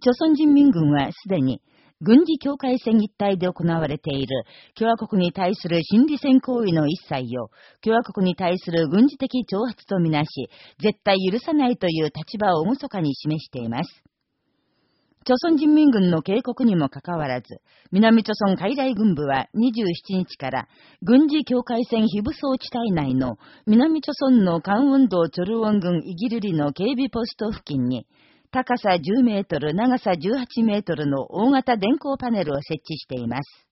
朝鮮人民軍はすでに、軍事境界線一帯で行われている共和国に対する心理戦行為の一切を共和国に対する軍事的挑発とみなし、絶対許さないという立場を厳かに示しています。朝鮮人民軍の警告にもかかわらず、南朝鮮海外軍部は27日から軍事境界線非武装地帯内の南朝鮮の関運動チョルウォン軍イギルリの警備ポスト付近に高さ10メートル、長さ18メートルの大型電光パネルを設置しています。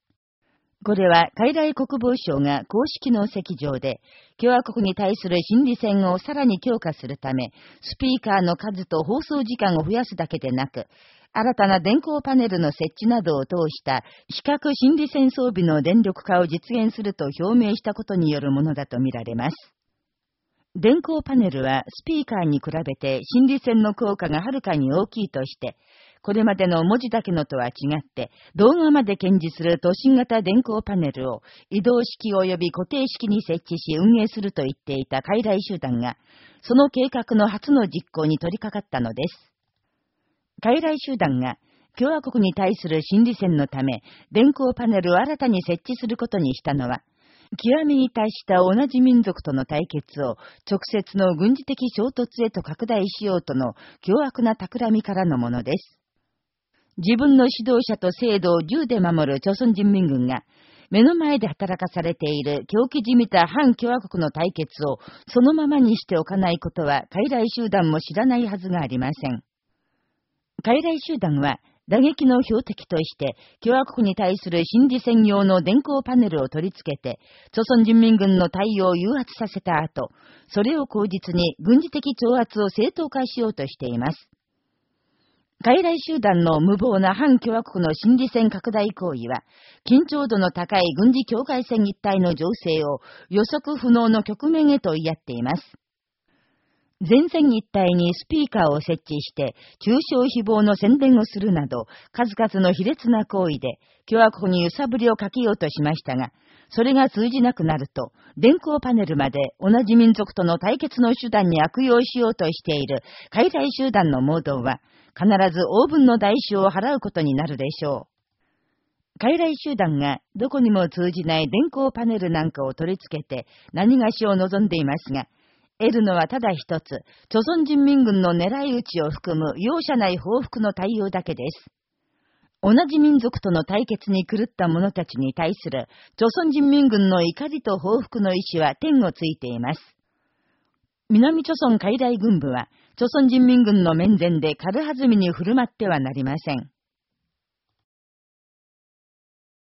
これは、海外国防省が公式の席上で、共和国に対する心理戦をさらに強化するため、スピーカーの数と放送時間を増やすだけでなく、新たな電光パネルの設置などを通した視覚心理戦装備の電力化を実現すると表明したことによるものだとみられます。電光パネルはスピーカーに比べて心理戦の効果がはるかに大きいとして、これまでの文字だけのとは違って、動画まで検示する都心型電光パネルを移動式及び固定式に設置し運営すると言っていた傀儡集団が、その計画の初の実行に取り掛かったのです。傀儡集団が、共和国に対する心理戦のため、電光パネルを新たに設置することにしたのは、極めに達した同じ民族との対決を直接の軍事的衝突へと拡大しようとの凶悪な企みからのものです。自分の指導者と制度を銃で守る朝鮮人民軍が、目の前で働かされている狂気じみた反共和国の対決をそのままにしておかないことは傀儡集団も知らないはずがありません。傀儡集団は打撃の標的として、共和国に対する心理戦用の電光パネルを取り付けて、朝鮮人民軍の対応を誘発させた後、それを口実に軍事的挑発を正当化しようとしています。傀儡集団の無謀な反共和国の心理戦拡大行為は、緊張度の高い軍事境界線一帯の情勢を予測不能の局面へと言い合っています。前線一帯にスピーカーを設置して、中小誹謗の宣伝をするなど、数々の卑劣な行為で、共和国に揺さぶりをかけようとしましたが、それが通じなくなると、電光パネルまで同じ民族との対決の手段に悪用しようとしている海外集団の盲導は、必ず応分の代償を払うことになるでしょう。傀儡集団がどこにも通じない電光パネルなんかを取り付けて何がしを望んでいますが、得るのはただ一つ、朝鮮人民軍の狙い撃ちを含む容赦ない報復の対応だけです。同じ民族との対決に狂った者たちに対する、朝鮮人民軍の怒りと報復の意志は天をついています。南朝鮮海大軍部は、朝鮮人民軍の面前で軽はずみに振る舞ってはなりません。